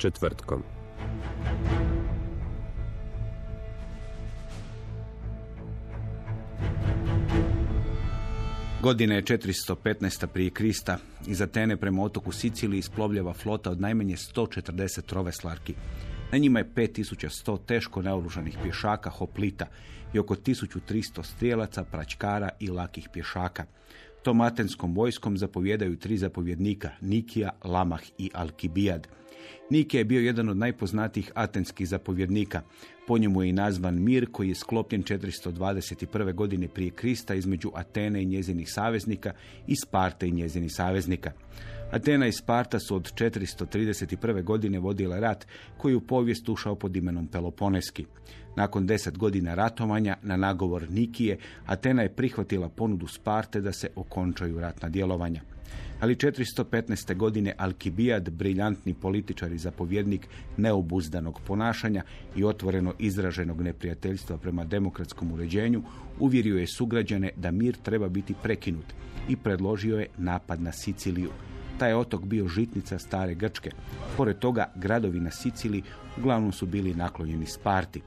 Četvrtkom. Godine je 415. prije Krista. Iz Atene prema otoku Siciliji isplovljava flota od najmanje 140 troveslarki. Na njima je 5100 teško naoružanih pješaka hoplita i oko 1300 strijelaca, pračkara i lakih pješaka. Tom atenskom vojskom zapovjedaju tri zapovjednika, Nikija, Lamah i Alkibijad. Nike je bio jedan od najpoznatijih atenskih zapovjednika. Po njemu je i nazvan mir koji je sklopljen 421. godine prije Krista između Atene i njezinih saveznika i Sparte i njezinih saveznika. Atena i Sparta su od 431. godine vodile rat koji u povijest ušao pod imenom Peloponeski. Nakon deset godina ratovanja na nagovor Nikije, Atena je prihvatila ponudu Sparte da se okončaju ratna djelovanja. Ali 415. godine Alkibijad, briljantni političar i zapovjednik neobuzdanog ponašanja i otvoreno izraženog neprijateljstva prema demokratskom uređenju, uvjerio je sugrađane da mir treba biti prekinut i predložio je napad na Siciliju. Taj otok bio žitnica stare Grčke. Pored toga, gradovi na Siciliji uglavnom su bili naklonjeni Sparti.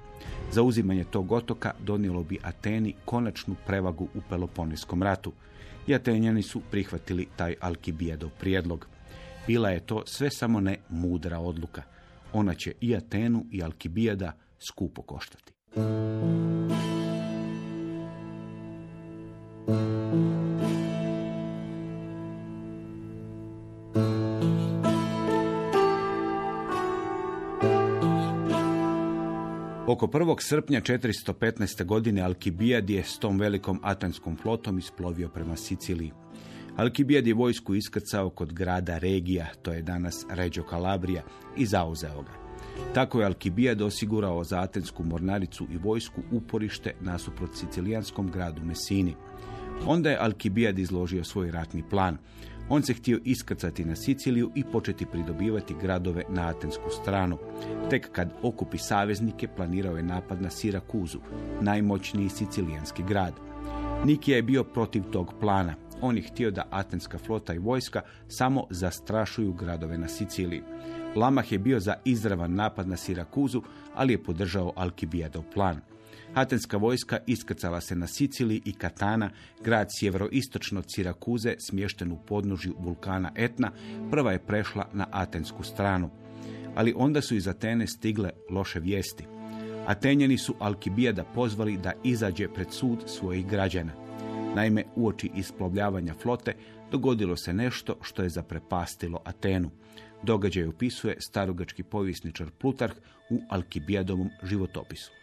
Zauzimanje tog otoka donijelo bi Ateni konačnu prevagu u Peloponijskom ratu. I Atenjani su prihvatili taj Alkibijadov prijedlog. Bila je to sve samo ne mudra odluka. Ona će i Atenu i Alkibijada skupo koštati. Oko 1. srpnja 415. godine Alkibijad je s tom velikom atanskom flotom isplovio prema Siciliji. Alkibijad je vojsku iskrcao kod grada Regija, to je danas Reggio Calabria, i zauzeo ga. Tako je Alkibijad osigurao za atensku mornaricu i vojsku uporište nasuprot sicilijanskom gradu Mesini. Onda je Alkibijad izložio svoj ratni plan. On se htio iskrcati na Siciliju i početi pridobivati gradove na atensku stranu. Tek kad okupi saveznike, planirao je napad na Sirakuzu, najmoćniji sicilijanski grad. Nikija je bio protiv tog plana. On je htio da atenska flota i vojska samo zastrašuju gradove na Siciliji. Lamah je bio za izravan napad na Sirakuzu, ali je podržao Alkibijadov plan. Atenska vojska iskrcala se na Siciliji i Katana, grad sjeveroistočno od Sirakuze, smješten u podnožju vulkana Etna, prva je prešla na atensku stranu. Ali onda su iz Atene stigle loše vijesti. Atenjani su Alkibijada pozvali da izađe pred sud svojih građana. Naime, uoči isplovljavanja flote dogodilo se nešto što je zaprepastilo Atenu. Događaj opisuje starogački povjesničar Plutarh u Alkibijadovom životopisu.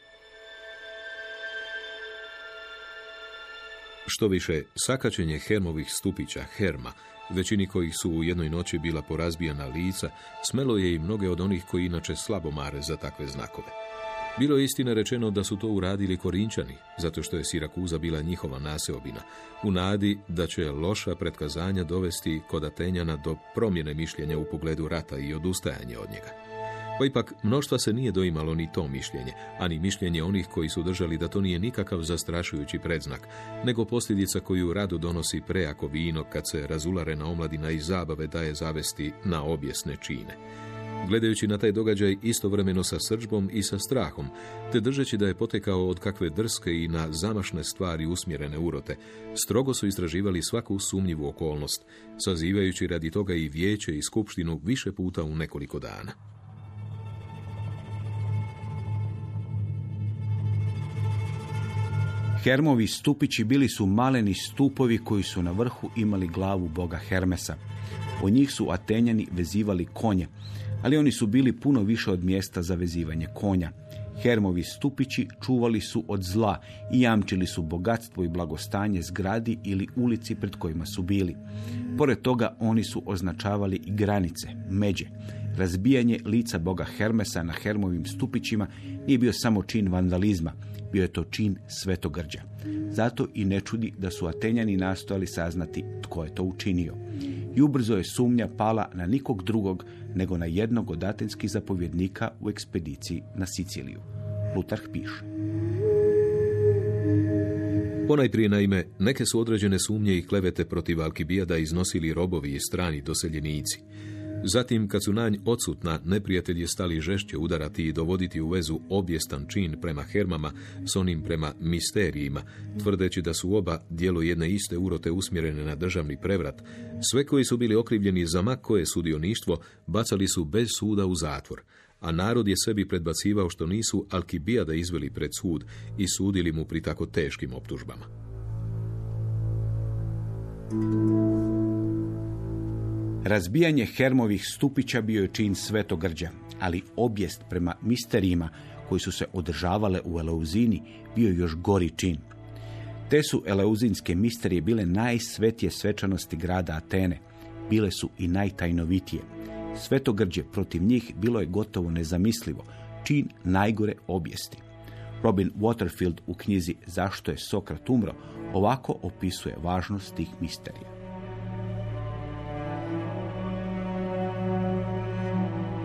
Što više, sakačenje Hermovih stupića Herma, većini kojih su u jednoj noći bila porazbijana lica, smelo je i mnoge od onih koji inače slabo mare za takve znakove. Bilo je istina rečeno da su to uradili Korinčani, zato što je Sirakuza bila njihova naseobina, u nadi da će loša pretkazanja dovesti kod Atenjana do promjene mišljenja u pogledu rata i odustajanja od njega. Pa ipak, mnoštva se nije doimalo ni to mišljenje, ani mišljenje onih koji su držali da to nije nikakav zastrašujući predznak, nego posljedica koju rado donosi prejako vino kad se razularena omladina i zabave daje zavesti na objesne čine. Gledajući na taj događaj istovremeno sa srđbom i sa strahom, te držeći da je potekao od kakve drske i na zamašne stvari usmjerene urote, strogo su istraživali svaku sumnjivu okolnost, sazivajući radi toga i vijeće i skupštinu više puta u nekoliko dana. Hermovi stupići bili su maleni stupovi koji su na vrhu imali glavu boga Hermesa. O njih su Atenjani vezivali konje, ali oni su bili puno više od mjesta za vezivanje konja. Hermovi stupići čuvali su od zla i jamčili su bogatstvo i blagostanje zgradi ili ulici pred kojima su bili. Pored toga oni su označavali i granice, međe. Razbijanje lica boga Hermesa na Hermovim stupićima nije bio samo čin vandalizma, bio je to čin svetogrđa. Zato i ne čudi da su Atenjani nastojali saznati tko je to učinio. I ubrzo je sumnja pala na nikog drugog nego na jednog od atenskih zapovjednika u ekspediciji na Siciliju. Plutarh piše. Ponajprije naime, neke su određene sumnje i klevete protiv Alkibijada iznosili robovi i strani doseljenici. Zatim, kad su nanj odsutna, neprijatelji stali žešće udarati i dovoditi u vezu objestan čin prema hermama s onim prema misterijima, tvrdeći da su oba dijelo jedne iste urote usmjerene na državni prevrat. Sve koji su bili okrivljeni za mak koje sudioništvo, bacali su bez suda u zatvor, a narod je sebi predbacivao što nisu Alkibijada izveli pred sud i sudili mu pri tako teškim optužbama. Razbijanje Hermovih stupića bio je čin svetogrđa, ali objest prema misterijima koji su se održavale u Eleuzini bio još gori čin. Te su eleuzinske misterije bile najsvetije svečanosti grada Atene, bile su i najtajnovitije. Svetogrđe protiv njih bilo je gotovo nezamislivo, čin najgore objesti. Robin Waterfield u knjizi Zašto je Sokrat umro ovako opisuje važnost tih misterija.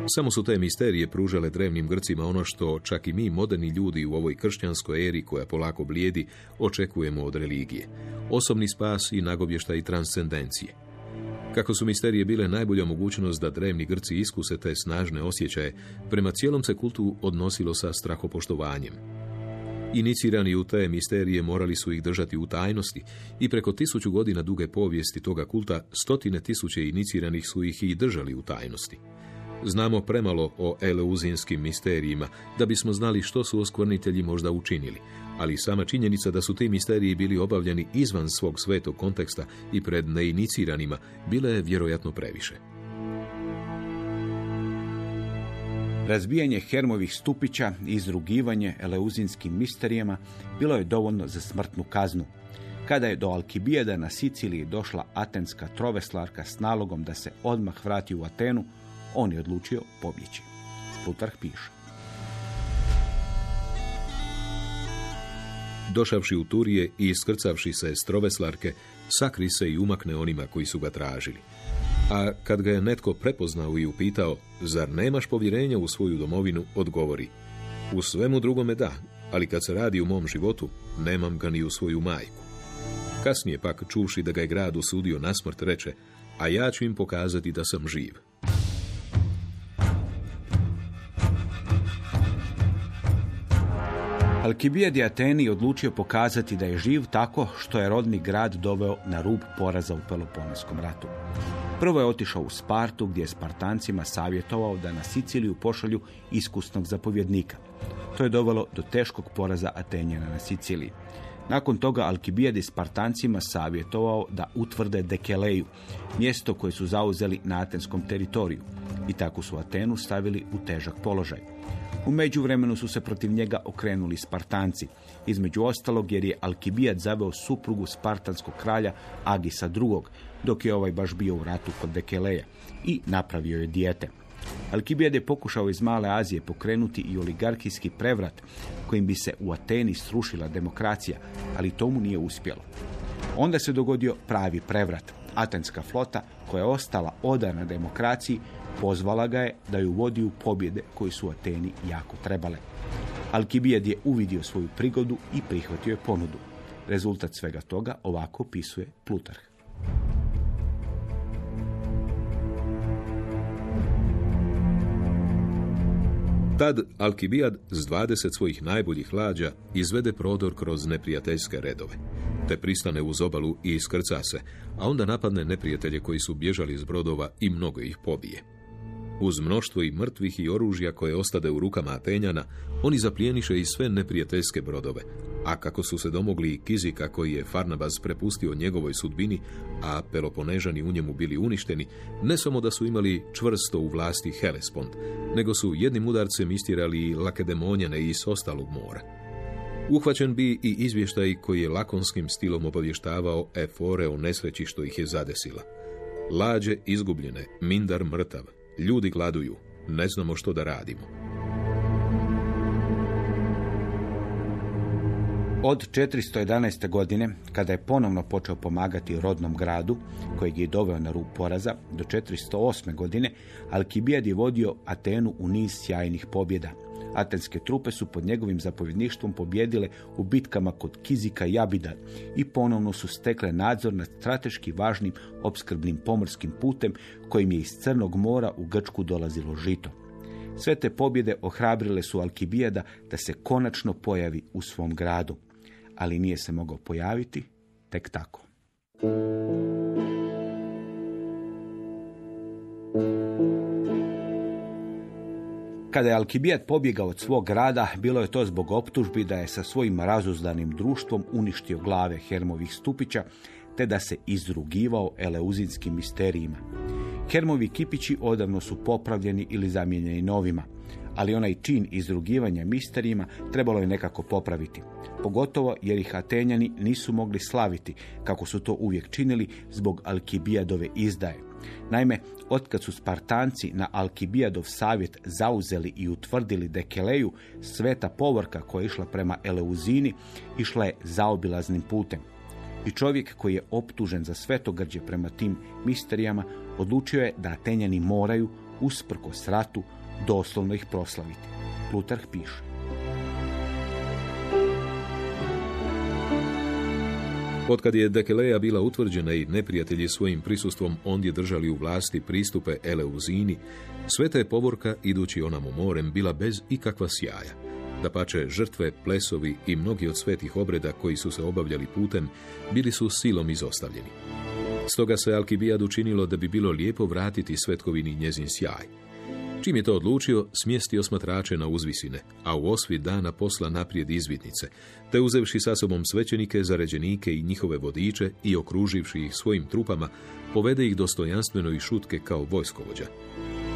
Samo su te misterije pružale drevnim Grcima ono što čak i mi, moderni ljudi u ovoj kršćanskoj eri koja polako blijedi, očekujemo od religije. Osobni spas i nagovještaj transcendencije. Kako su misterije bile najbolja mogućnost da drevni Grci iskuse te snažne osjećaje, prema cijelom se kultu odnosilo sa strahopoštovanjem. Inicirani u te misterije morali su ih držati u tajnosti i preko tisuću godina duge povijesti toga kulta stotine tisuće iniciranih su ih i držali u tajnosti. Znamo premalo o eleuzinskim misterijima, da bismo znali što su oskvrnitelji možda učinili, ali sama činjenica da su ti misteriji bili obavljeni izvan svog svetog konteksta i pred neiniciranim bila je vjerojatno previše. Razbijanje Hermovih stupića i izrugivanje eleuzinskim misterijama bilo je dovoljno za smrtnu kaznu. Kada je do Alkibijeda na Siciliji došla atenska troveslarka s nalogom da se odmah vrati u Atenu, on je odlučio pobjeći. Plutarh piše. Došavši u Turije i iskrcavši se s troveslarke, sakri se i umakne onima koji su ga tražili. A kad ga je netko prepoznao i upitao, zar nemaš povjerenja u svoju domovinu, odgovori, u svemu drugome da, ali kad se radi u mom životu, nemam ga ni u svoju majku. Kasnije pak, čuši da ga je grad usudio na smrt, reče, a ja ću im pokazati da sam živ. Alkibijad je Ateni odlučio pokazati da je živ tako što je rodni grad doveo na rub poraza u Peloponeskom ratu. Prvo je otišao u Spartu gdje je Spartancima savjetovao da na Siciliju pošalju iskusnog zapovjednika. To je dovelo do teškog poraza Atenjana na Siciliji. Nakon toga Alkibijad je Spartancima savjetovao da utvrde Dekeleju, mjesto koje su zauzeli na atenskom teritoriju. I tako su Atenu stavili u težak položaj. U međuvremenu su se protiv njega okrenuli Spartanci, između ostalog jer je Alkibijad zaveo suprugu spartanskog kralja Agisa II, dok je ovaj baš bio u ratu kod Dekeleja i napravio je dijete. Alkibijad je pokušao iz Male Azije pokrenuti i oligarkijski prevrat kojim bi se u Ateni srušila demokracija, ali to mu nije uspjelo. Onda se dogodio pravi prevrat. Atenska flota, koja je ostala odana demokraciji, pozvala ga je da ju vodi u pobjede koje su Ateni jako trebale. Alkibijad je uvidio svoju prigodu i prihvatio je ponudu. Rezultat svega toga ovako opisuje Plutarh. Tad Alkibijad s 20 svojih najboljih lađa izvede prodor kroz neprijateljske redove, te pristane uz obalu i iskrca se, a onda napadne neprijatelje koji su bježali iz brodova i mnogo ih pobije. Uz mnoštvo i mrtvih i oružja koje ostade u rukama Atenjana, oni zaplijeniše i sve neprijateljske brodove. A kako su se domogli i Kizika koji je Farnabas prepustio njegovoj sudbini, a Peloponežani u njemu bili uništeni, ne samo da su imali čvrsto u vlasti Helespont, nego su jednim udarcem istirali i Lakedemonjane iz ostalog mora. Uhvaćen bi i izvještaj koji je lakonskim stilom obavještavao Efore o nesreći što ih je zadesila. Lađe izgubljene, mindar mrtav, ljudi gladuju, ne znamo što da radimo. Od 411. godine, kada je ponovno počeo pomagati rodnom gradu, kojeg je doveo na rub poraza, do 408. godine, Alkibijad je vodio Atenu u niz sjajnih pobjeda. Atenske trupe su pod njegovim zapovjedništvom pobjedile u bitkama kod Kizika i Abida i ponovno su stekle nadzor nad strateški važnim opskrbnim pomorskim putem kojim je iz Crnog mora u Grčku dolazilo žito. Sve te pobjede ohrabrile su Alkibijada da se konačno pojavi u svom gradu, ali nije se mogao pojaviti tek tako. Kada je Alkibijat pobjegao od svog grada, bilo je to zbog optužbi da je sa svojim razuzdanim društvom uništio glave Hermovih stupića, te da se izrugivao eleuzinskim misterijima. Hermovi kipići odavno su popravljeni ili zamijenjeni novima, ali onaj čin izrugivanja misterijima trebalo je nekako popraviti. Pogotovo jer ih Atenjani nisu mogli slaviti, kako su to uvijek činili zbog Alkibijadove izdaje. Naime, otkad su Spartanci na Alkibijadov savjet zauzeli i utvrdili Dekeleju, sveta povorka koja je išla prema Eleuzini, išla je zaobilaznim putem. I čovjek koji je optužen za svetogrđe prema tim misterijama, odlučio je da Atenjani moraju, usprkos ratu, doslovno ih proslaviti. Plutarh piše. Otkad je Dekeleja bila utvrđena i neprijatelji svojim prisustvom ondje držali u vlasti pristupe Eleuzini, sveta je povorka, idući onamo morem, bila bez ikakva sjaja. Da pače žrtve, plesovi i mnogi od svetih obreda koji su se obavljali putem, bili su silom izostavljeni. Stoga se Alkibijad učinilo da bi bilo lijepo vratiti svetkovini njezin sjaj. Čim je to odlučio, smjestio smatrače na uzvisine, a u osvi dana posla naprijed izvidnice, te uzevši sa sobom svećenike, zaređenike i njihove vodiče i okruživši ih svojim trupama, povede ih dostojanstveno i šutke kao vojskovođa.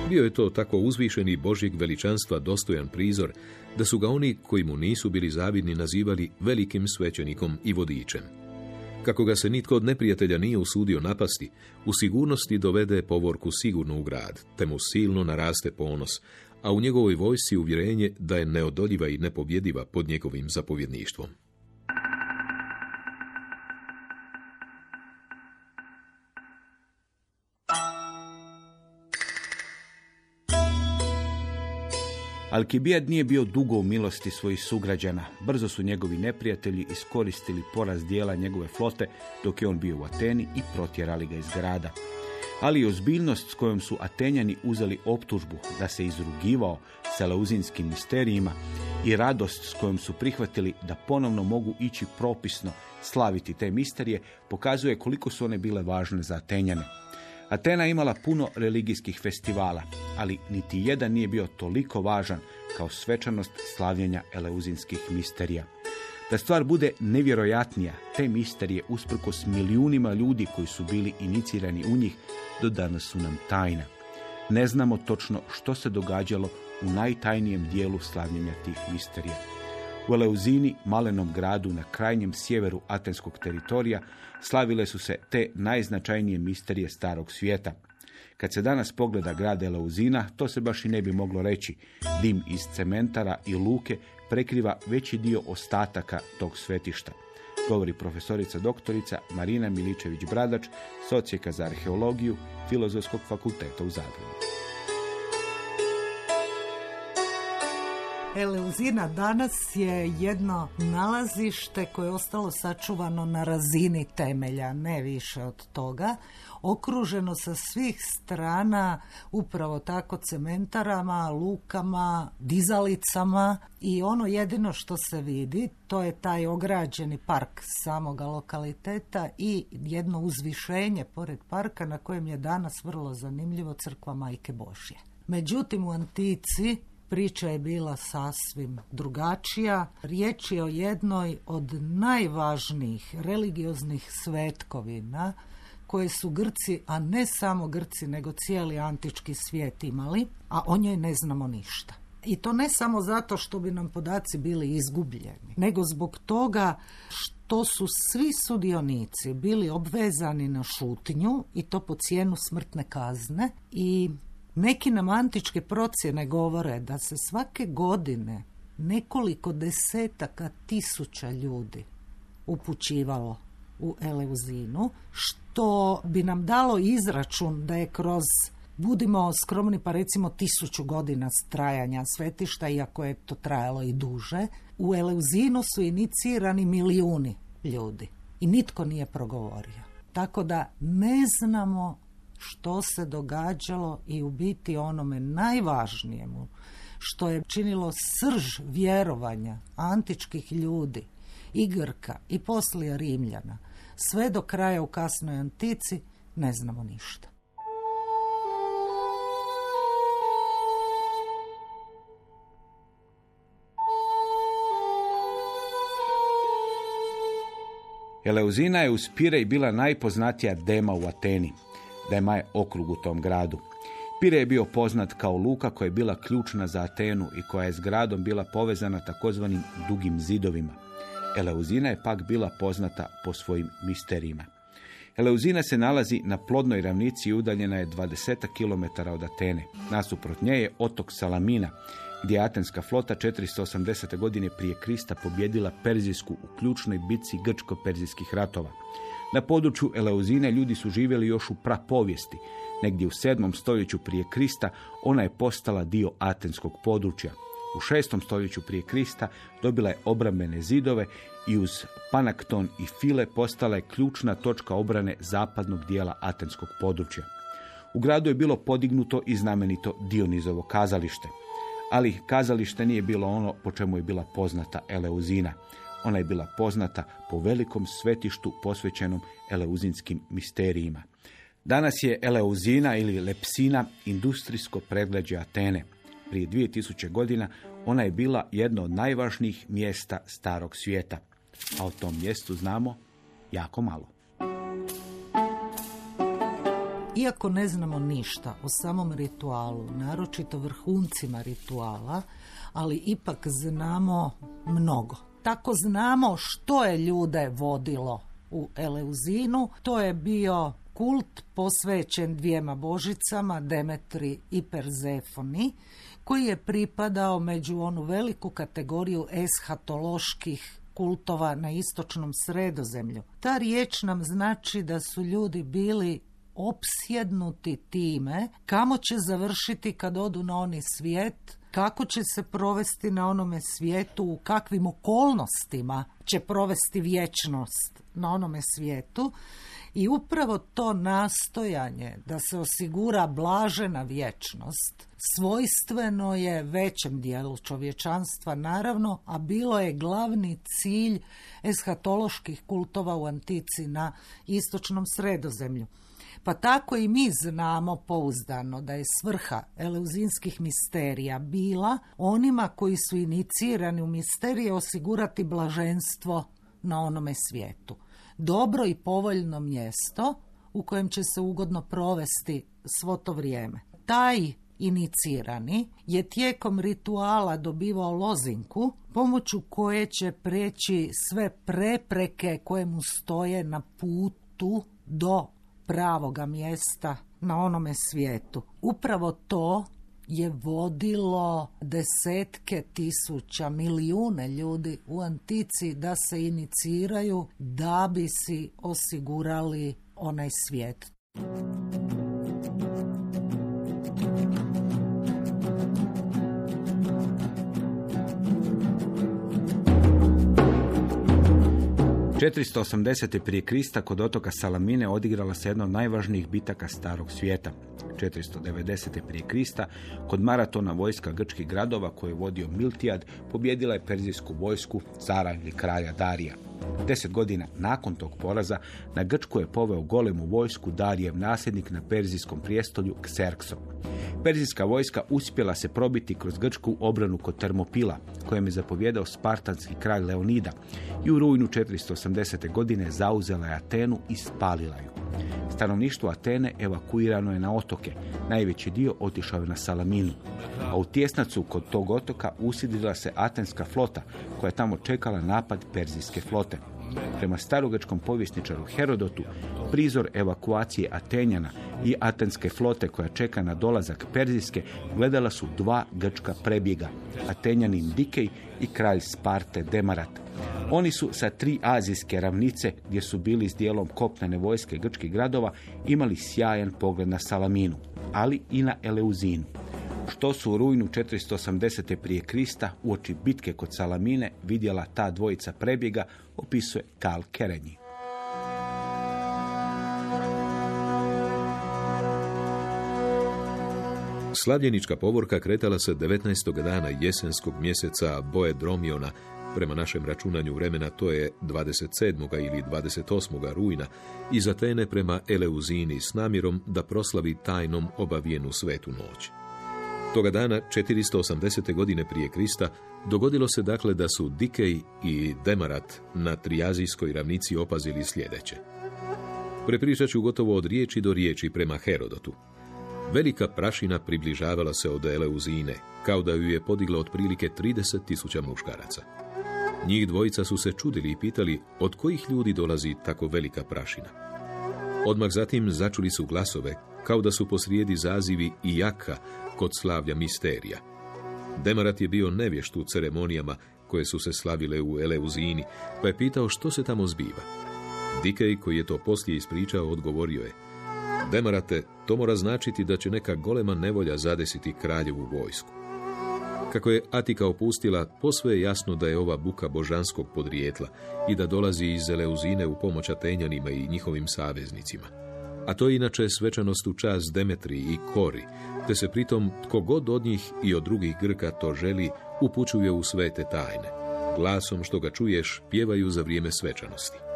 Bio je to tako uzvišeni Božjeg veličanstva dostojan prizor, da su ga oni koji mu nisu bili zavidni nazivali velikim svećenikom i vodičem. Kako ga se nitko od neprijatelja nije usudio napasti, u sigurnosti dovede povorku sigurno u grad, te mu silno naraste ponos, a u njegovoj vojsci uvjerenje da je neodoljiva i nepobjediva pod njegovim zapovjedništvom. Alkibijad nije bio dugo u milosti svojih sugrađana. Brzo su njegovi neprijatelji iskoristili poraz dijela njegove flote dok je on bio u Ateni i protjerali ga iz grada. Ali ozbiljnost s kojom su Atenjani uzeli optužbu da se izrugivao seleuzinskim misterijima i radost s kojom su prihvatili da ponovno mogu ići propisno slaviti te misterije pokazuje koliko su one bile važne za Atenjane. Atena je imala puno religijskih festivala, ali niti jedan nije bio toliko važan kao svečanost slavljenja eleuzinskih misterija. Da stvar bude nevjerojatnija, te misterije usprkos milijunima ljudi koji su bili inicirani u njih, do danas su nam tajna. Ne znamo točno što se događalo u najtajnijem dijelu slavljenja tih misterija. U Eleuzini, malenom gradu na krajnjem sjeveru atenskog teritorija, slavile su se te najznačajnije misterije starog svijeta. Kad se danas pogleda grad Eleuzina, to se baš i ne bi moglo reći. Dim iz cementara i luke prekriva veći dio ostataka tog svetišta. Govori profesorica doktorica Marina Miličević-Bradač, socijeka za arheologiju Filozofskog fakulteta u Zagrebu. Eleuzina danas je jedno nalazište koje je ostalo sačuvano na razini temelja, ne više od toga, okruženo sa svih strana upravo tako cementarama, lukama, dizalicama i ono jedino što se vidi to je taj ograđeni park samoga lokaliteta i jedno uzvišenje pored parka na kojem je danas vrlo zanimljivo crkva Majke Božje. Međutim, u Antici priča je bila sasvim drugačija. Riječ je o jednoj od najvažnijih religioznih svetkovina koje su Grci, a ne samo Grci, nego cijeli antički svijet imali, a o njoj ne znamo ništa. I to ne samo zato što bi nam podaci bili izgubljeni, nego zbog toga što su svi sudionici bili obvezani na šutnju i to po cijenu smrtne kazne i neki nam antičke procjene govore da se svake godine nekoliko desetaka tisuća ljudi upućivalo u Eleuzinu, što bi nam dalo izračun da je kroz budimo skromni pa recimo tisuću godina trajanja svetišta, iako je to trajalo i duže, u Eleuzinu su inicirani milijuni ljudi i nitko nije progovorio. Tako da ne znamo što se događalo i u biti onome najvažnijemu što je činilo srž vjerovanja antičkih ljudi i Grka i poslije Rimljana sve do kraja u kasnoj antici ne znamo ništa. Eleuzina je uz Pirej bila najpoznatija dema u Ateni, dema je okrug u tom gradu. Pire je bio poznat kao luka koja je bila ključna za Atenu i koja je s gradom bila povezana takozvanim dugim zidovima. Eleuzina je pak bila poznata po svojim misterijima. Eleuzina se nalazi na plodnoj ravnici i udaljena je 20 km od Atene. Nasuprot nje je otok Salamina, gdje je Atenska flota 480. godine prije Krista pobjedila Perzijsku u ključnoj bitci grčko-perzijskih ratova. Na području Eleuzine ljudi su živjeli još u prapovijesti. Negdje u 7. stoljeću prije Krista ona je postala dio Atenskog područja. U 6. stoljeću prije Krista dobila je obrambene zidove i uz Panakton i File postala je ključna točka obrane zapadnog dijela Atenskog područja. U gradu je bilo podignuto i znamenito Dionizovo kazalište ali kazalište nije bilo ono po čemu je bila poznata Eleuzina. Ona je bila poznata po velikom svetištu posvećenom eleuzinskim misterijima. Danas je Eleuzina ili Lepsina industrijsko predgrađe Atene. Prije 2000 godina ona je bila jedno od najvažnijih mjesta starog svijeta. A o tom mjestu znamo jako malo. Iako ne znamo ništa o samom ritualu, naročito vrhuncima rituala, ali ipak znamo mnogo. Tako znamo što je ljude vodilo u Eleuzinu. To je bio kult posvećen dvijema božicama, Demetri i Perzefoni, koji je pripadao među onu veliku kategoriju eshatoloških kultova na istočnom sredozemlju. Ta riječ nam znači da su ljudi bili opsjednuti time kamo će završiti kad odu na oni svijet, kako će se provesti na onome svijetu, u kakvim okolnostima će provesti vječnost na onome svijetu i upravo to nastojanje da se osigura blažena vječnost svojstveno je većem dijelu čovječanstva naravno, a bilo je glavni cilj eshatoloških kultova u antici na istočnom sredozemlju. Pa tako i mi znamo pouzdano da je svrha eleuzinskih misterija bila onima koji su inicirani u misterije osigurati blaženstvo na onome svijetu. Dobro i povoljno mjesto u kojem će se ugodno provesti svo to vrijeme. Taj inicirani je tijekom rituala dobivao lozinku pomoću koje će preći sve prepreke koje mu stoje na putu do pravoga mjesta na onome svijetu. Upravo to je vodilo desetke tisuća, milijune ljudi u antici da se iniciraju da bi si osigurali onaj svijet. 480. prije Krista kod otoka Salamine odigrala se jedna od najvažnijih bitaka starog svijeta. 490. prije Krista kod maratona vojska grčkih gradova koje je vodio Miltijad pobjedila je perzijsku vojsku cara ili kralja Darija. Deset godina nakon tog poraza na Grčku je poveo golemu vojsku Darijev nasljednik na perzijskom prijestolju Xerxo. Perzijska vojska uspjela se probiti kroz grčku obranu kod Termopila, kojem je zapovjedao spartanski kralj Leonida i u rujnu 480. godine zauzela je Atenu i spalila ju. Stanovništvo Atene evakuirano je na otoke. Najveći dio otišao je na Salaminu. A u tjesnacu kod tog otoka usidila se atenska flota koja je tamo čekala napad perzijske flote. Prema starogačkom povjesničaru Herodotu, prizor evakuacije Atenjana i atenske flote koja čeka na dolazak Perzijske gledala su dva grčka prebjega, Atenjanin Dikej i kralj Sparte Demarat. Oni su sa tri azijske ravnice, gdje su bili s dijelom kopnene vojske grčkih gradova, imali sjajan pogled na Salaminu, ali i na Eleuzinu što su u rujnu 480. prije Krista u oči bitke kod Salamine vidjela ta dvojica prebjega, opisuje Karl Kerenji. Slavljenička povorka kretala se 19. dana jesenskog mjeseca Boje Dromiona, prema našem računanju vremena to je 27. ili 28. rujna, iz Atene prema Eleuzini s namjerom da proslavi tajnom obavijenu svetu noć. Toga dana, 480. godine prije Krista, dogodilo se dakle da su Dikej i Demarat na Trijazijskoj ravnici opazili sljedeće. Prepričat ću gotovo od riječi do riječi prema Herodotu. Velika prašina približavala se od Eleuzine, kao da ju je podigla otprilike 30 tisuća muškaraca. Njih dvojica su se čudili i pitali od kojih ljudi dolazi tako velika prašina. Odmah zatim začuli su glasove, kao da su posrijedi zazivi i jaka kod slavlja misterija. Demarat je bio nevješt u ceremonijama koje su se slavile u Eleuzini, pa je pitao što se tamo zbiva. Dikej, koji je to poslije ispričao, odgovorio je Demarate, to mora značiti da će neka golema nevolja zadesiti kraljevu vojsku. Kako je Atika opustila, posve je jasno da je ova buka božanskog podrijetla i da dolazi iz Eleuzine u pomoć Atenjanima i njihovim saveznicima. A to je inače svečanost u čas Demetri i Kori, te se pritom tko god od njih i od drugih Grka to želi, upućuje u svete tajne. Glasom što ga čuješ, pjevaju za vrijeme svečanosti.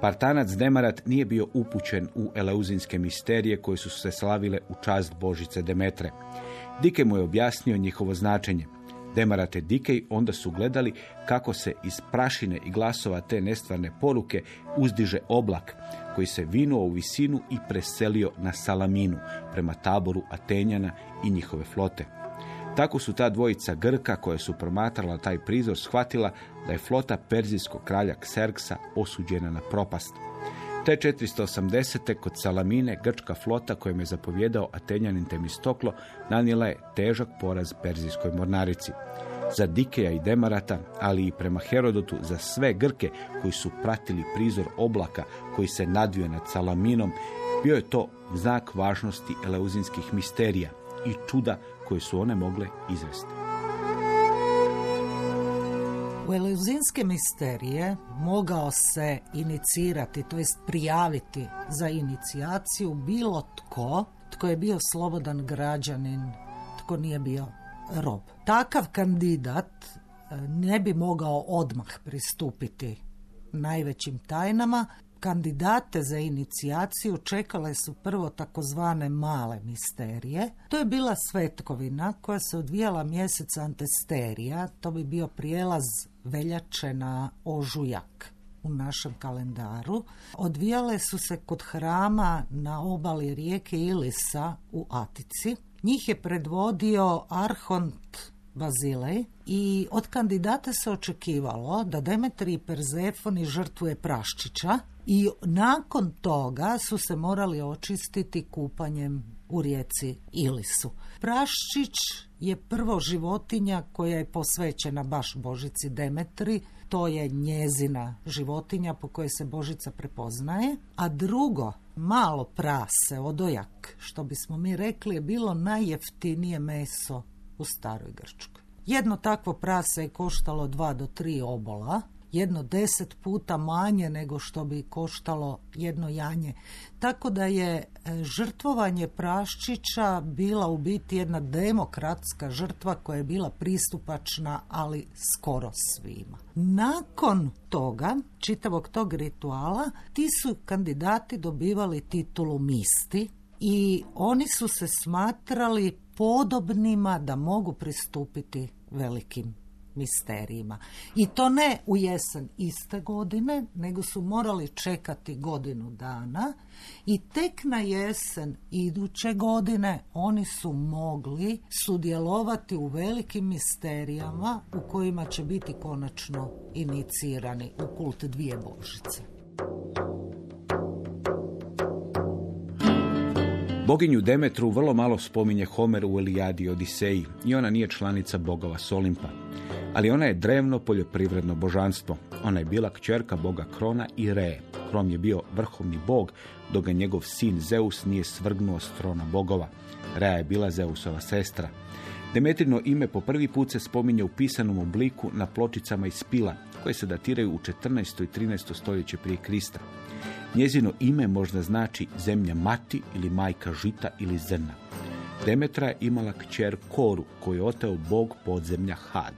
Spartanac Demarat nije bio upućen u eleuzinske misterije koje su se slavile u čast Božice Demetre. Dike mu je objasnio njihovo značenje. Demarate Dikej onda su gledali kako se iz prašine i glasova te nestvarne poruke uzdiže oblak koji se vinuo u visinu i preselio na Salaminu prema taboru Atenjana i njihove flote. Tako su ta dvojica Grka koja su promatrala taj prizor shvatila da je flota perzijskog kralja Kserksa osuđena na propast. Te 480. kod Salamine grčka flota kojom je zapovjedao Atenjanin Temistoklo nanijela je težak poraz perzijskoj mornarici. Za Dikeja i Demarata, ali i prema Herodotu za sve Grke koji su pratili prizor oblaka koji se nadvio nad Salaminom, bio je to znak važnosti eleuzinskih misterija i čuda koje su one mogle izvesti. U eleuzinske misterije mogao se inicirati, to jest prijaviti za inicijaciju bilo tko, tko je bio slobodan građanin, tko nije bio rob. Takav kandidat e, ne bi mogao odmah pristupiti najvećim tajnama. Kandidate za inicijaciju čekale su prvo takozvane male misterije. To je bila svetkovina koja se odvijala mjesec antesterija. To bi bio prijelaz veljače na ožujak u našem kalendaru. Odvijale su se kod hrama na obali rijeke Ilisa u Atici. Njih je predvodio Arhont Bazilej i od kandidata se očekivalo da Demetri Perzefoni žrtvuje praščića i nakon toga su se morali očistiti kupanjem u rijeci Ilisu. Praščić je prvo životinja koja je posvećena baš Božici Demetri, to je njezina životinja po kojoj se Božica prepoznaje, a drugo, malo prase, odojak, što bismo mi rekli, je bilo najjeftinije meso u staroj Grčkoj. Jedno takvo prase je koštalo dva do tri obola jedno deset puta manje nego što bi koštalo jedno janje. Tako da je e, žrtvovanje praščića bila u biti jedna demokratska žrtva koja je bila pristupačna, ali skoro svima. Nakon toga, čitavog tog rituala, ti su kandidati dobivali titulu misti i oni su se smatrali podobnima da mogu pristupiti velikim misterijima. I to ne u jesen iste godine, nego su morali čekati godinu dana i tek na jesen iduće godine oni su mogli sudjelovati u velikim misterijama u kojima će biti konačno inicirani u kult dvije božice. Boginju Demetru vrlo malo spominje Homer u Elijadi Odiseji i ona nije članica bogova Solimpa. Ali ona je drevno poljoprivredno božanstvo. Ona je bila kćerka boga Krona i Re. Kron je bio vrhovni bog, dok ga njegov sin Zeus nije svrgnuo s trona bogova. Rea je bila Zeusova sestra. Demetrino ime po prvi put se spominje u pisanom obliku na pločicama iz pila, koje se datiraju u 14. i 13. stoljeće prije Krista. Njezino ime možda znači zemlja mati ili majka žita ili zrna. Demetra je imala kćer Koru, koju je oteo bog podzemlja Had.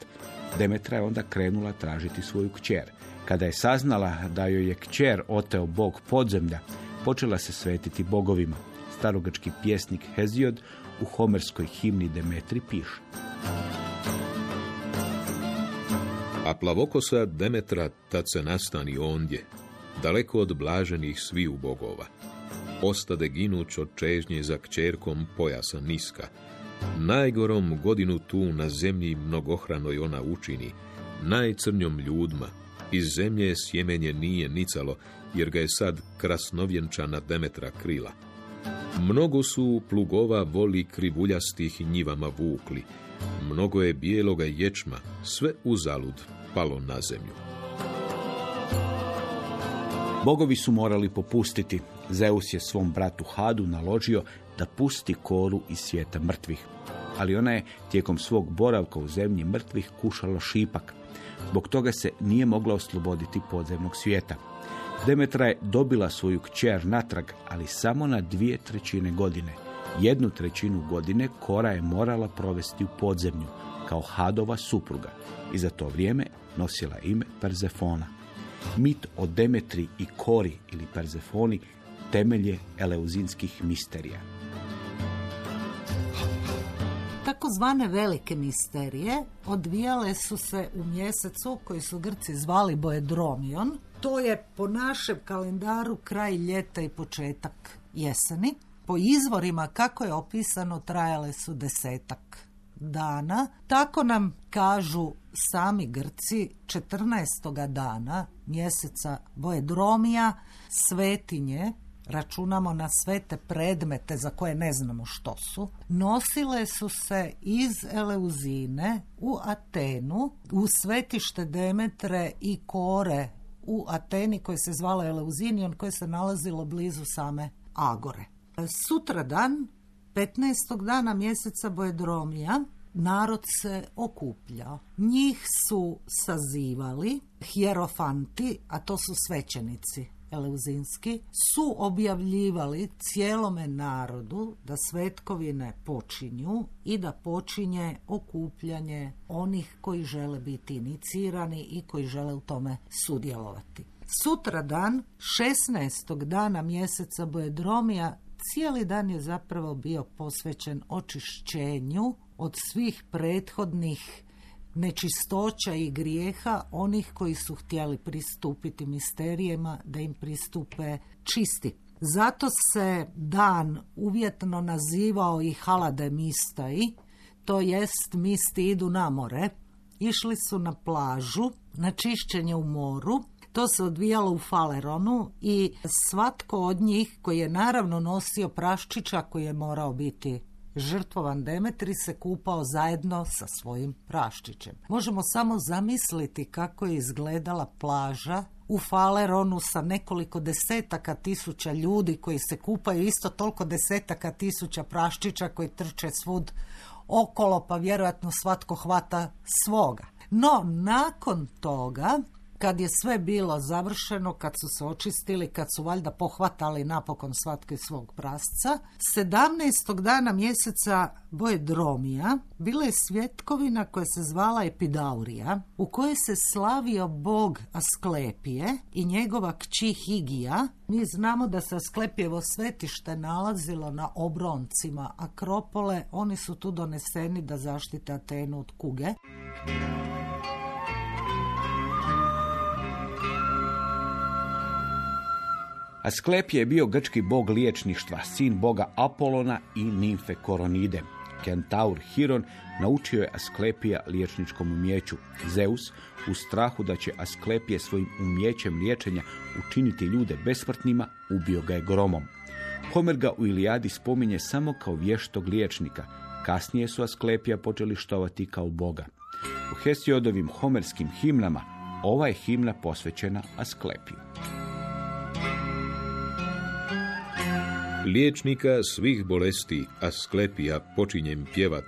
Demetra je onda krenula tražiti svoju kćer. Kada je saznala da joj je kćer oteo bog podzemlja, počela se svetiti bogovima. Starogački pjesnik Heziod u homerskoj himni Demetri piše. A plavokosa Demetra tad se nastani ondje, daleko od blaženih sviju bogova. Ostade ginuć od čežnje za kćerkom pojasa niska. Najgorom godinu tu na zemlji mnogohranoj ona učini, najcrnjom ljudma. Iz zemlje sjemenje nije nicalo, jer ga je sad krasnovjenčana Demetra krila. Mnogo su plugova voli krivuljastih njivama vukli, mnogo je bijeloga ječma, sve uzalud palo na zemlju. Bogovi su morali popustiti. Zeus je svom bratu Hadu naložio da pusti koru iz svijeta mrtvih. Ali ona je tijekom svog boravka u zemlji mrtvih kušala šipak. Zbog toga se nije mogla osloboditi podzemnog svijeta. Demetra je dobila svoju kćer natrag, ali samo na dvije trećine godine. Jednu trećinu godine Kora je morala provesti u podzemlju, kao Hadova supruga i za to vrijeme nosila ime Perzefona. Mit o Demetri i Kori ili Perzefoni temelje eleuzinskih misterija. Takozvane velike misterije odvijale su se u mjesecu koji su Grci zvali Boedromion. To je po našem kalendaru kraj ljeta i početak jeseni. Po izvorima kako je opisano trajale su desetak dana. Tako nam kažu sami Grci 14. dana mjeseca Boedromija svetinje računamo na sve te predmete za koje ne znamo što su, nosile su se iz Eleuzine u Atenu, u svetište Demetre i Kore u Ateni koje se zvala Eleuzinion koje se nalazilo blizu same Agore. Sutradan, 15. dana mjeseca Boedromija, narod se okupljao. Njih su sazivali hierofanti, a to su svećenici Eleuzinski, su objavljivali cijelome narodu da svetkovine počinju i da počinje okupljanje onih koji žele biti inicirani i koji žele u tome sudjelovati. Sutradan, 16. dana mjeseca Boedromija, cijeli dan je zapravo bio posvećen očišćenju od svih prethodnih nečistoća i grijeha onih koji su htjeli pristupiti misterijema da im pristupe čisti. Zato se dan uvjetno nazivao i halade mistai, to jest misti idu na more. Išli su na plažu, na čišćenje u moru, to se odvijalo u Faleronu i svatko od njih koji je naravno nosio praščića koji je morao biti žrtvovan Demetri se kupao zajedno sa svojim praščićem. Možemo samo zamisliti kako je izgledala plaža u Faleronu sa nekoliko desetaka tisuća ljudi koji se kupaju isto toliko desetaka tisuća praščića koji trče svud okolo pa vjerojatno svatko hvata svoga. No, nakon toga kad je sve bilo završeno, kad su se očistili, kad su valjda pohvatali napokon svatke svog prasca, 17. dana mjeseca boje dromija bila je svjetkovina koja se zvala Epidaurija, u kojoj se slavio bog Asklepije i njegova kći Higija. Mi znamo da se Asklepijevo svetište nalazilo na obroncima Akropole, oni su tu doneseni da zaštite Atenu od kuge. Asklepije je bio grčki bog liječništva, sin boga Apolona i nimfe Koronide. Kentaur Hiron naučio je Asklepija liječničkom umjeću. Zeus, u strahu da će Asklepije svojim umjećem liječenja učiniti ljude besmrtnima, ubio ga je gromom. Homer ga u Ilijadi spominje samo kao vještog liječnika. Kasnije su Asklepija počeli štovati kao boga. U Hesiodovim homerskim himnama ova je himna posvećena Asklepiju. Liječnika svih bolesti Asklepija počinjem pjevat,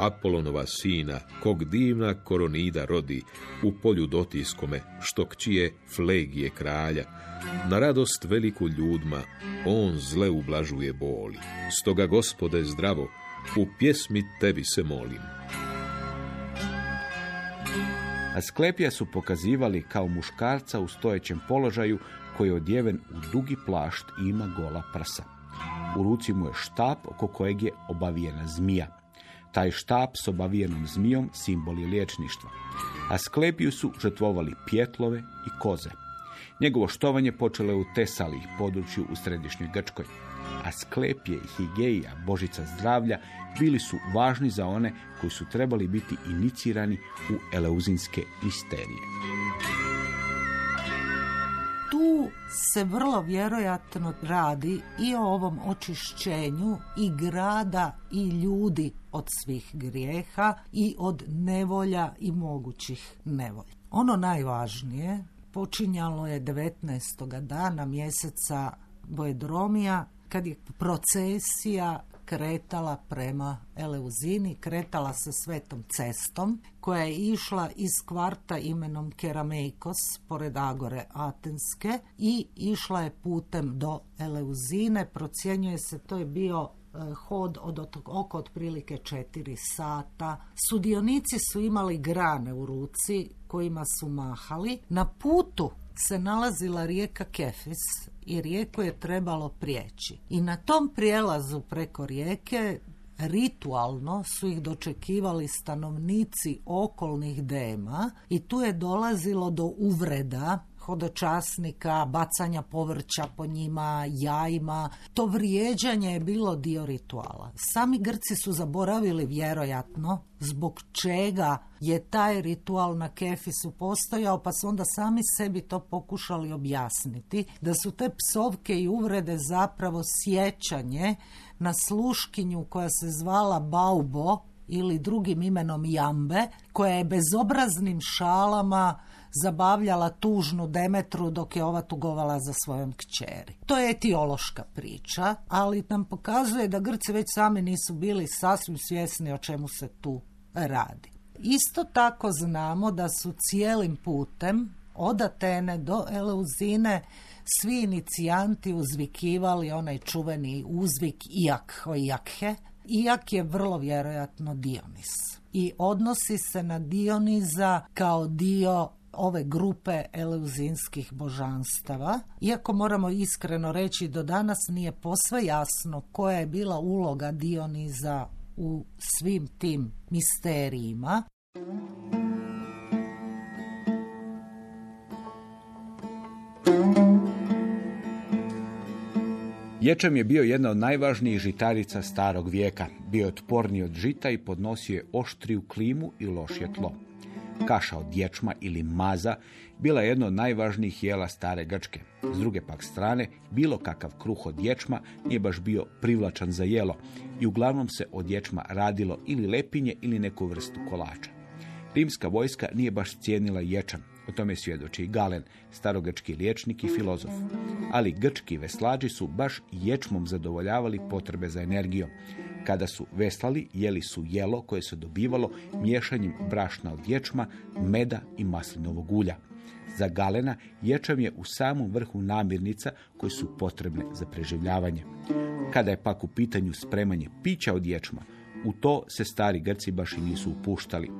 Apolonova sina, kog divna koronida rodi, u polju dotiskome, što kćije flegije kralja. Na radost veliku ljudma, on zle ublažuje boli. Stoga, gospode, zdravo, u pjesmi tebi se molim. Asklepija su pokazivali kao muškarca u stojećem položaju koji je odjeven u dugi plašt i ima gola prsa. U ruci mu je štap oko kojeg je obavijena zmija. Taj štap s obavijenom zmijom simbol je liječništva. Asklepiju su žrtvovali pjetlove i koze. Njegovo štovanje počelo je u Tesali, području u središnjoj Grčkoj. Asklepije i Higeija, božica zdravlja, bili su važni za one koji su trebali biti inicirani u eleuzinske misterije. Tu se vrlo vjerojatno radi i o ovom očišćenju i grada i ljudi od svih grijeha i od nevolja i mogućih nevolja. Ono najvažnije počinjalo je 19. dana mjeseca Bojedromija kad je procesija kretala prema Eleuzini, kretala se svetom cestom koja je išla iz kvarta imenom Kerameikos pored Agore Atenske i išla je putem do Eleuzine. Procjenjuje se to je bio e, hod od oko otprilike četiri sata. Sudionici su imali grane u ruci kojima su mahali. Na putu se nalazila rijeka Kefis i rijeku je trebalo prijeći. I na tom prijelazu preko rijeke ritualno su ih dočekivali stanovnici okolnih dema i tu je dolazilo do uvreda hodočasnika, bacanja povrća po njima, jajima. To vrijeđanje je bilo dio rituala. Sami Grci su zaboravili vjerojatno zbog čega je taj ritual na Kefisu postojao, pa su onda sami sebi to pokušali objasniti, da su te psovke i uvrede zapravo sjećanje na sluškinju koja se zvala Baubo ili drugim imenom Jambe, koja je bezobraznim šalama zabavljala tužnu Demetru dok je ova tugovala za svojom kćeri. To je etiološka priča, ali nam pokazuje da Grci već sami nisu bili sasvim svjesni o čemu se tu radi. Isto tako znamo da su cijelim putem od Atene do Eleuzine svi inicijanti uzvikivali onaj čuveni uzvik Iak Iakhe. Iak je vrlo vjerojatno Dionis i odnosi se na Dioniza kao dio ove grupe eleuzinskih božanstava. Iako moramo iskreno reći do danas nije posve jasno koja je bila uloga Dioniza u svim tim misterijima. Ječam je bio jedna od najvažnijih žitarica starog vijeka. Bio je otporniji od žita i podnosio je oštriju klimu i lošije tlo. Kaša od ječma ili maza bila je jedno od najvažnijih jela stare Grčke. S druge pak strane, bilo kakav kruh od ječma nije baš bio privlačan za jelo i uglavnom se od ječma radilo ili lepinje ili neku vrstu kolača. Rimska vojska nije baš cijenila ječam, o tome svjedoči Galen, starogrčki liječnik i filozof. Ali grčki veslađi su baš ječmom zadovoljavali potrebe za energijom. Kada su veslali, jeli su jelo koje se dobivalo miješanjem brašna od ječma, meda i maslinovog ulja. Za Galena ječam je u samom vrhu namirnica koje su potrebne za preživljavanje. Kada je pak u pitanju spremanje pića od ječma, u to se stari Grci baš i nisu upuštali.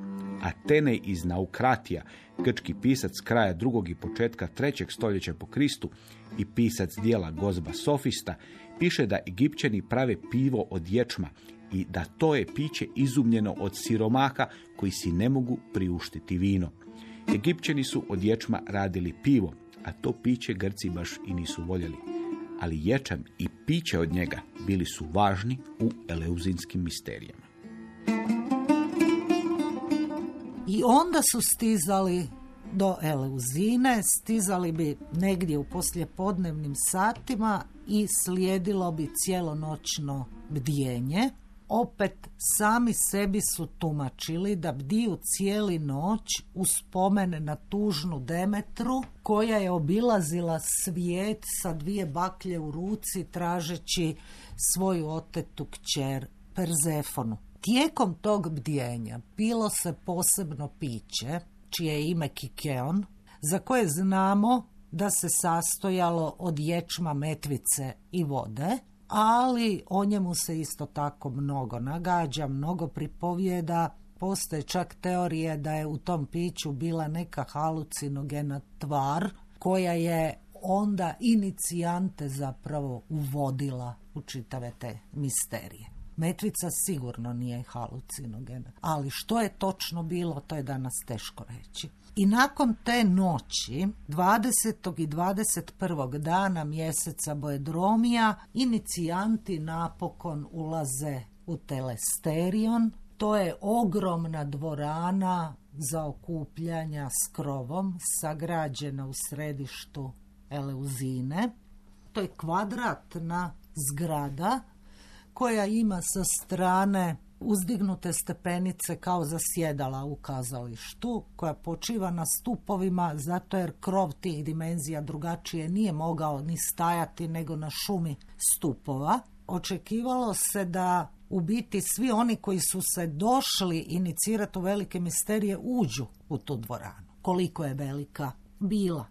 Atene iz Naukratija, grčki pisac kraja drugog i početka trećeg stoljeća po Kristu i pisac dijela Gozba Sofista, piše da Egipćani prave pivo od ječma i da to je piće izumljeno od siromaha koji si ne mogu priuštiti vino. Egipćani su od ječma radili pivo, a to piće Grci baš i nisu voljeli. Ali ječam i piće od njega bili su važni u eleuzinskim misterijama. I onda su stizali do Eleuzine, stizali bi negdje u poslijepodnevnim satima i slijedilo bi cijelonoćno bdjenje. Opet sami sebi su tumačili da bdiju cijeli noć u spomen na tužnu Demetru koja je obilazila svijet sa dvije baklje u ruci tražeći svoju otetu kćer Perzefonu. Tijekom tog bdjenja bilo se posebno piće, čije je ime Kikeon, za koje znamo da se sastojalo od ječma, metvice i vode, ali o njemu se isto tako mnogo nagađa, mnogo pripovijeda, postoje čak teorije da je u tom piću bila neka halucinogena tvar koja je onda inicijante zapravo uvodila u čitave te misterije. Metvica sigurno nije halucinogena, ali što je točno bilo, to je danas teško reći. I nakon te noći, 20. i 21. dana mjeseca Boedromija, inicijanti napokon ulaze u Telesterion. To je ogromna dvorana za okupljanja s krovom, sagrađena u središtu Eleuzine. To je kvadratna zgrada koja ima sa strane uzdignute stepenice kao zasjedala u kazalištu, koja počiva na stupovima zato jer krov tih dimenzija drugačije nije mogao ni stajati nego na šumi stupova. Očekivalo se da u biti svi oni koji su se došli inicirati u velike misterije uđu u tu dvoranu. Koliko je velika bila.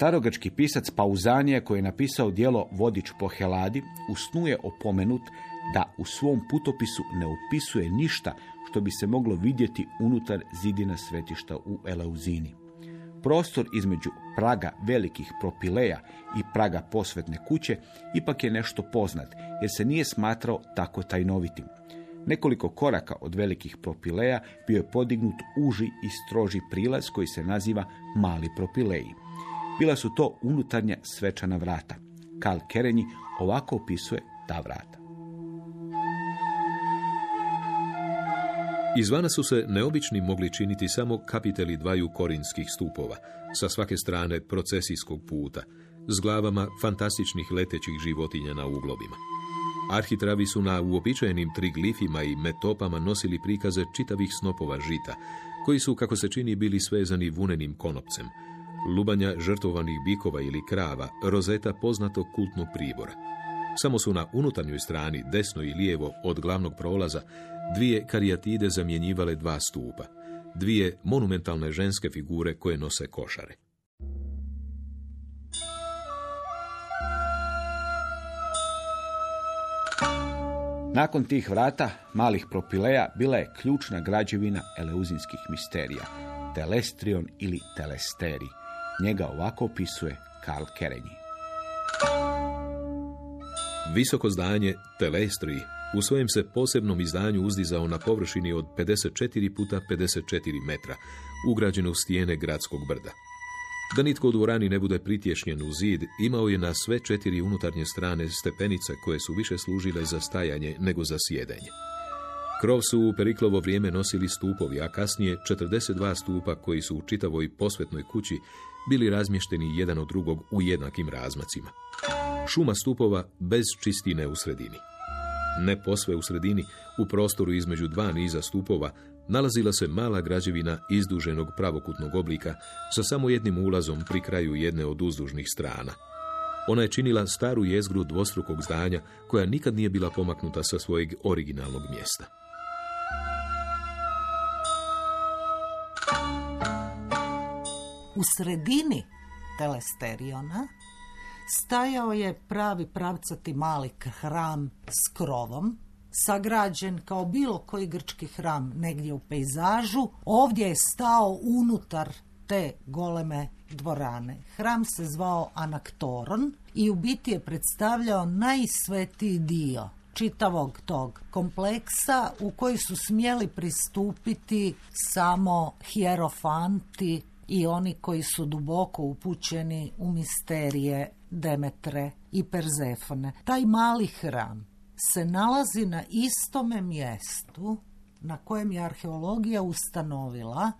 Starogački pisac Pauzanije koji je napisao dijelo Vodič po Heladi usnuje opomenut da u svom putopisu ne opisuje ništa što bi se moglo vidjeti unutar zidina svetišta u Eleuzini. Prostor između praga velikih propileja i praga posvetne kuće ipak je nešto poznat, jer se nije smatrao tako tajnovitim. Nekoliko koraka od velikih propileja bio je podignut uži i stroži prilaz koji se naziva Mali propileji. Bila su to unutarnja svečana vrata. Kal Kerenji ovako opisuje ta vrata. Izvana su se neobični mogli činiti samo kapiteli dvaju korinskih stupova, sa svake strane procesijskog puta, s glavama fantastičnih letećih životinja na uglobima. Arhitravi su na uobičajenim triglifima i metopama nosili prikaze čitavih snopova žita, koji su, kako se čini, bili svezani vunenim konopcem, lubanja žrtvovanih bikova ili krava, rozeta poznatog kultnog pribora. Samo su na unutarnjoj strani, desno i lijevo od glavnog prolaza, dvije karijatide zamjenjivale dva stupa, dvije monumentalne ženske figure koje nose košare. Nakon tih vrata, malih propileja, bila je ključna građevina eleuzinskih misterija, telestrion ili telesteri. Njega ovako opisuje Karl Kerenji. Visoko zdanje Telestri u svojem se posebnom izdanju uzdizao na površini od 54 puta 54 metra, ugrađeno u stijene gradskog brda. Da nitko u dvorani ne bude pritješnjen u zid, imao je na sve četiri unutarnje strane stepenice koje su više služile za stajanje nego za sjedenje. Krov su u Periklovo vrijeme nosili stupovi, a kasnije 42 stupa koji su u čitavoj posvetnoj kući bili razmješteni jedan od drugog u jednakim razmacima. Šuma stupova bez čistine u sredini. Ne posve u sredini, u prostoru između dva niza stupova, nalazila se mala građevina izduženog pravokutnog oblika sa samo jednim ulazom pri kraju jedne od uzdužnih strana. Ona je činila staru jezgru dvostrukog zdanja koja nikad nije bila pomaknuta sa svojeg originalnog mjesta. U sredini telesteriona stajao je pravi pravcati mali hram s krovom, sagrađen kao bilo koji grčki hram negdje u pejzažu. Ovdje je stao unutar te goleme dvorane. Hram se zvao Anaktoron i u biti je predstavljao najsvetiji dio čitavog tog kompleksa u koji su smjeli pristupiti samo hierofanti i oni koji su duboko upućeni u misterije Demetre i Perzefone. Taj mali hram se nalazi na istome mjestu na kojem je arheologija ustanovila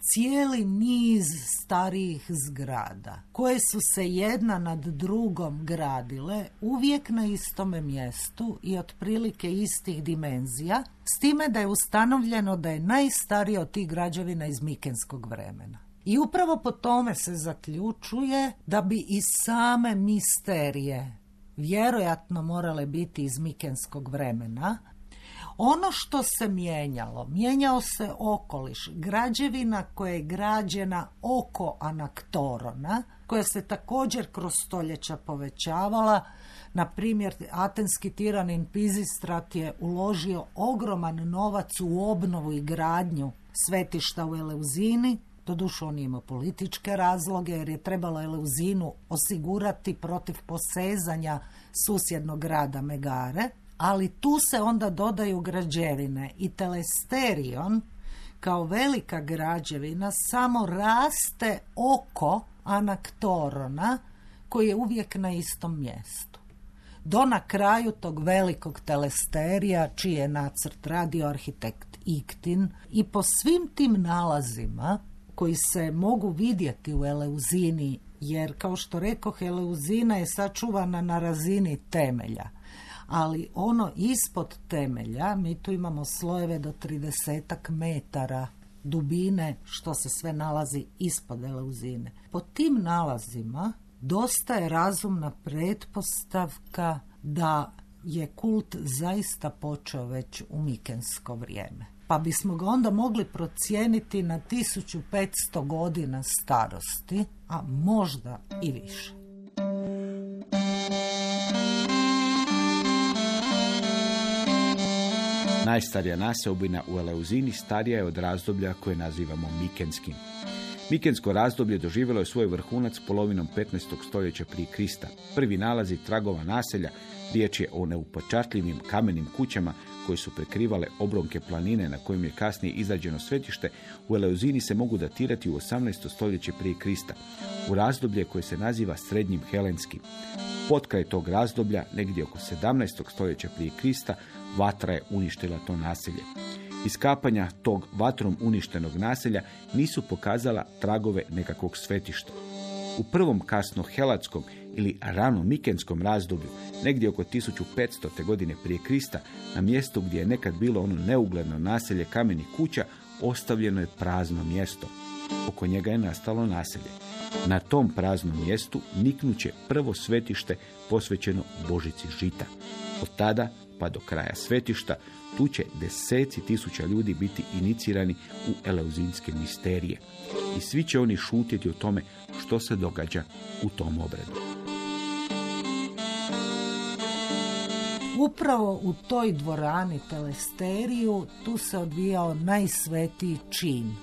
cijeli niz starijih zgrada koje su se jedna nad drugom gradile uvijek na istome mjestu i otprilike istih dimenzija s time da je ustanovljeno da je najstarija od tih građevina iz Mikenskog vremena. I upravo po tome se zaključuje da bi i same misterije vjerojatno morale biti iz Mikenskog vremena, ono što se mijenjalo, mijenjao se okoliš, građevina koja je građena oko anaktorona, koja se također kroz stoljeća povećavala. Na primjer, atenski tiranin Pizistrat je uložio ogroman novac u obnovu i gradnju svetišta u Eleuzini, Doduše on je imao političke razloge jer je trebalo Eleuzinu osigurati protiv posezanja susjednog grada Megare, ali tu se onda dodaju građevine i telesterion kao velika građevina samo raste oko anaktorona koji je uvijek na istom mjestu. Do na kraju tog velikog telesterija, čiji je nacrt radio arhitekt Iktin i po svim tim nalazima koji se mogu vidjeti u Eleuzini, jer kao što rekoh, Eleuzina je sačuvana na razini temelja. Ali ono ispod temelja, mi tu imamo slojeve do 30 metara dubine što se sve nalazi ispod Eleuzine. Po tim nalazima dosta je razumna pretpostavka da je kult zaista počeo već u Mikensko vrijeme pa bismo ga onda mogli procijeniti na 1500 godina starosti, a možda i više. Najstarija naseobina u Eleuzini starija je od razdoblja koje nazivamo Mikenskim. Mikensko razdoblje doživjelo je svoj vrhunac polovinom 15. stoljeća prije Krista. Prvi nalazi tragova naselja, riječ je o neupočatljivim kamenim kućama koje su prekrivale obronke planine na kojim je kasnije izađeno svetište, u Eleuzini se mogu datirati u 18. stoljeće prije Krista, u razdoblje koje se naziva Srednjim Helenskim. Potkraj tog razdoblja, negdje oko 17. stoljeća prije Krista, vatra je uništila to naselje. Iskapanja tog vatrom uništenog naselja nisu pokazala tragove nekakvog svetišta. U prvom kasno helatskom ili rano mikenskom razdoblju, negdje oko 1500. godine prije Krista, na mjestu gdje je nekad bilo ono neugledno naselje kamenih kuća, ostavljeno je prazno mjesto. Oko njega je nastalo naselje. Na tom praznom mjestu niknuće prvo svetište posvećeno Božici žita. Od tada pa do kraja svetišta tu će deseci tisuća ljudi biti inicirani u eleuzinske misterije. I svi će oni šutjeti o tome što se događa u tom obredu. Upravo u toj dvorani Telesteriju tu se odvijao najsvetiji čin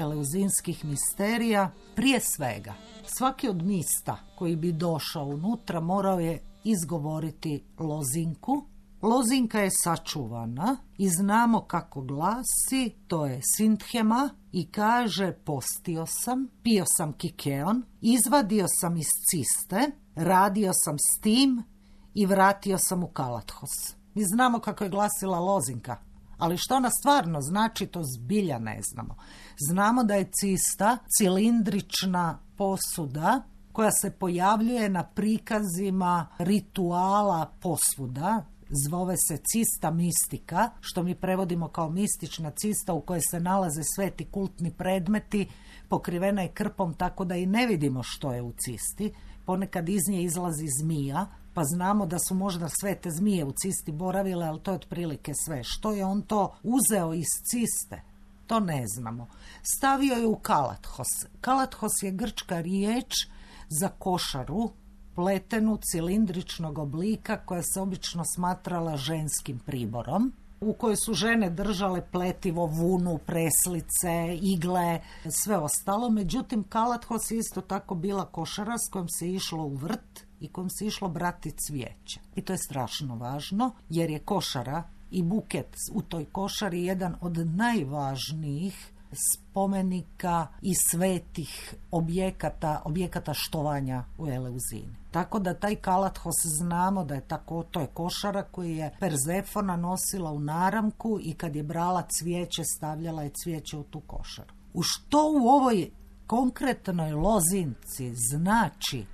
eleuzinskih misterija. Prije svega, svaki od mista koji bi došao unutra morao je izgovoriti lozinku. Lozinka je sačuvana i znamo kako glasi, to je sinthema i kaže postio sam, pio sam kikeon, izvadio sam iz ciste, radio sam s tim i vratio sam u Kalathos. Mi znamo kako je glasila lozinka, ali što ona stvarno znači, to zbilja ne znamo. Znamo da je cista cilindrična posuda koja se pojavljuje na prikazima rituala posvuda, zvove se cista mistika, što mi prevodimo kao mistična cista u kojoj se nalaze sveti kultni predmeti, pokrivena je krpom tako da i ne vidimo što je u cisti ponekad iz nje izlazi zmija, pa znamo da su možda sve te zmije u cisti boravile, ali to je otprilike sve. Što je on to uzeo iz ciste? To ne znamo. Stavio je u kalathos. Kalathos je grčka riječ za košaru, pletenu cilindričnog oblika koja se obično smatrala ženskim priborom u kojoj su žene držale pletivo, vunu, preslice, igle, sve ostalo. Međutim, Kalathos je isto tako bila košara s kojom se išlo u vrt i kojom se išlo brati cvijeće. I to je strašno važno jer je košara i buket u toj košari jedan od najvažnijih spomenika i svetih objekata, objekata štovanja u Eleuzini. Tako da taj Kalathos znamo da je tako, to je košara koju je Perzefona nosila u naramku i kad je brala cvijeće stavljala je cvijeće u tu košaru. U što u ovoj konkretnoj lozinci znači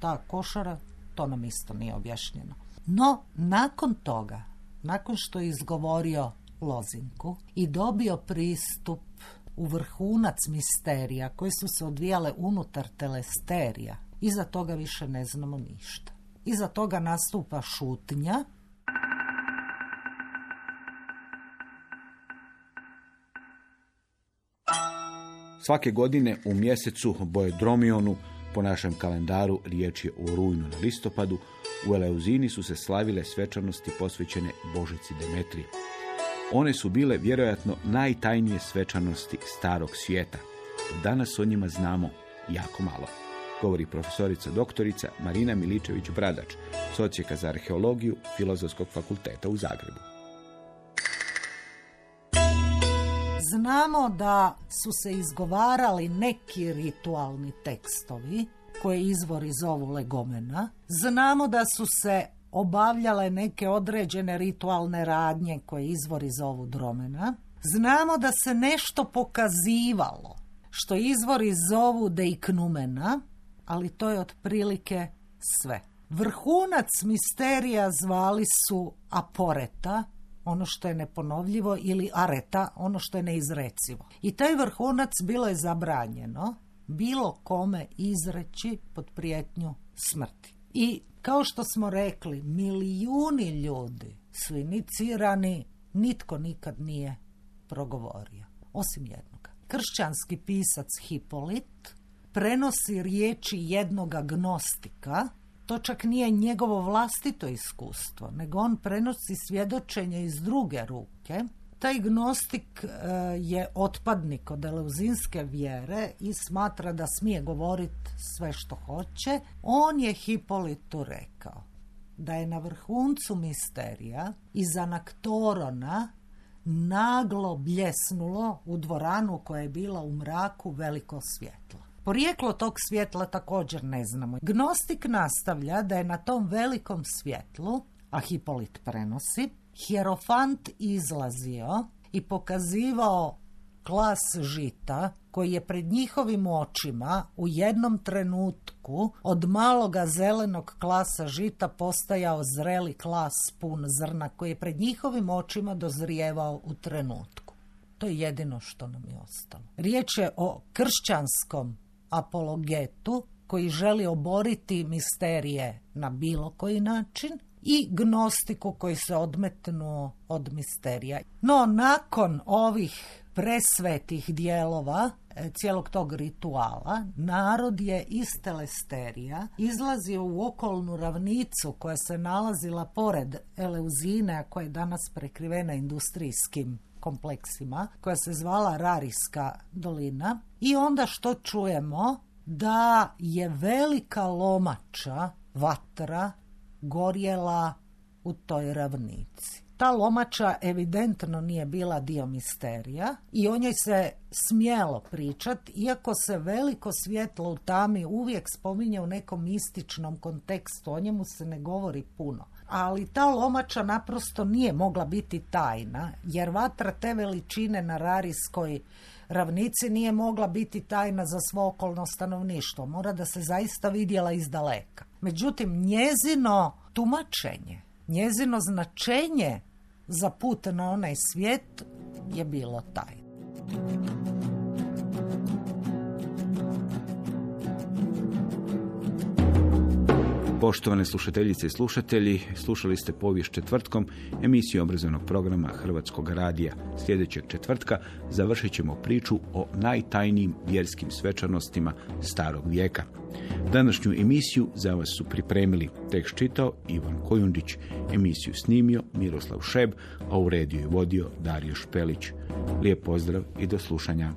ta košara, to nam isto nije objašnjeno. No, nakon toga, nakon što je izgovorio lozinku i dobio pristup u vrhunac misterija koji su se odvijale unutar telesterija, iza toga više ne znamo ništa. Iza toga nastupa šutnja, Svake godine u mjesecu Bojedromionu po našem kalendaru riječ je o rujnu na listopadu, u Eleuzini su se slavile svečanosti posvećene Božici Demetriji. One su bile vjerojatno najtajnije svečanosti starog svijeta. Danas o njima znamo jako malo. Govori profesorica doktorica Marina Miličević-Bradač, socijeka za arheologiju Filozofskog fakulteta u Zagrebu. Znamo da su se izgovarali neki ritualni tekstovi koje izvori zovu legomena. Znamo da su se obavljale neke određene ritualne radnje koje izvori zovu dromena. Znamo da se nešto pokazivalo što izvori zovu deiknumena, ali to je otprilike sve. Vrhunac misterija zvali su aporeta, ono što je neponovljivo, ili areta, ono što je neizrecivo. I taj vrhunac bilo je zabranjeno bilo kome izreći pod prijetnju smrti. I kao što smo rekli, milijuni ljudi su inicirani, nitko nikad nije progovorio, osim jednog. Kršćanski pisac Hipolit prenosi riječi jednoga gnostika, to čak nije njegovo vlastito iskustvo, nego on prenosi svjedočenje iz druge ruke. Taj gnostik e, je otpadnik od eleuzinske vjere i smatra da smije govoriti sve što hoće. On je Hipolitu rekao da je na vrhuncu misterija iz Anaktorona naglo bljesnulo u dvoranu koja je bila u mraku veliko svjetlo. Porijeklo tog svjetla također ne znamo. Gnostik nastavlja da je na tom velikom svjetlu, a Hipolit prenosi, hierofant izlazio i pokazivao klas žita koji je pred njihovim očima u jednom trenutku od maloga zelenog klasa žita postajao zreli klas pun zrna koji je pred njihovim očima dozrijevao u trenutku. To je jedino što nam je ostalo. Riječ je o kršćanskom apologetu koji želi oboriti misterije na bilo koji način i gnostiku koji se odmetnuo od misterija. No, nakon ovih presvetih dijelova e, cijelog tog rituala, narod je iz Telesterija izlazio u okolnu ravnicu koja se nalazila pored Eleuzine, a koja je danas prekrivena industrijskim kompleksima, koja se zvala Rariska dolina. I onda što čujemo? Da je velika lomača, vatra, gorjela u toj ravnici. Ta lomača evidentno nije bila dio misterija i o njoj se smjelo pričat, iako se veliko svjetlo u tami uvijek spominje u nekom mističnom kontekstu, o njemu se ne govori puno. Ali ta lomača naprosto nije mogla biti tajna, jer vatra te veličine na Rarijskoj ravnici nije mogla biti tajna za svo okolno stanovništvo. Mora da se zaista vidjela iz daleka. Međutim, njezino tumačenje, njezino značenje za put na onaj svijet je bilo taj. Poštovane slušateljice i slušatelji, slušali ste povijest četvrtkom emisiju obrazovnog programa Hrvatskog radija. Sljedećeg četvrtka završit ćemo priču o najtajnijim vjerskim svečanostima starog vijeka. Današnju emisiju za vas su pripremili tekst čitao Ivan Kojundić, emisiju snimio Miroslav Šeb, a u rediju je vodio Dario Špelić. Lijep pozdrav i do slušanja.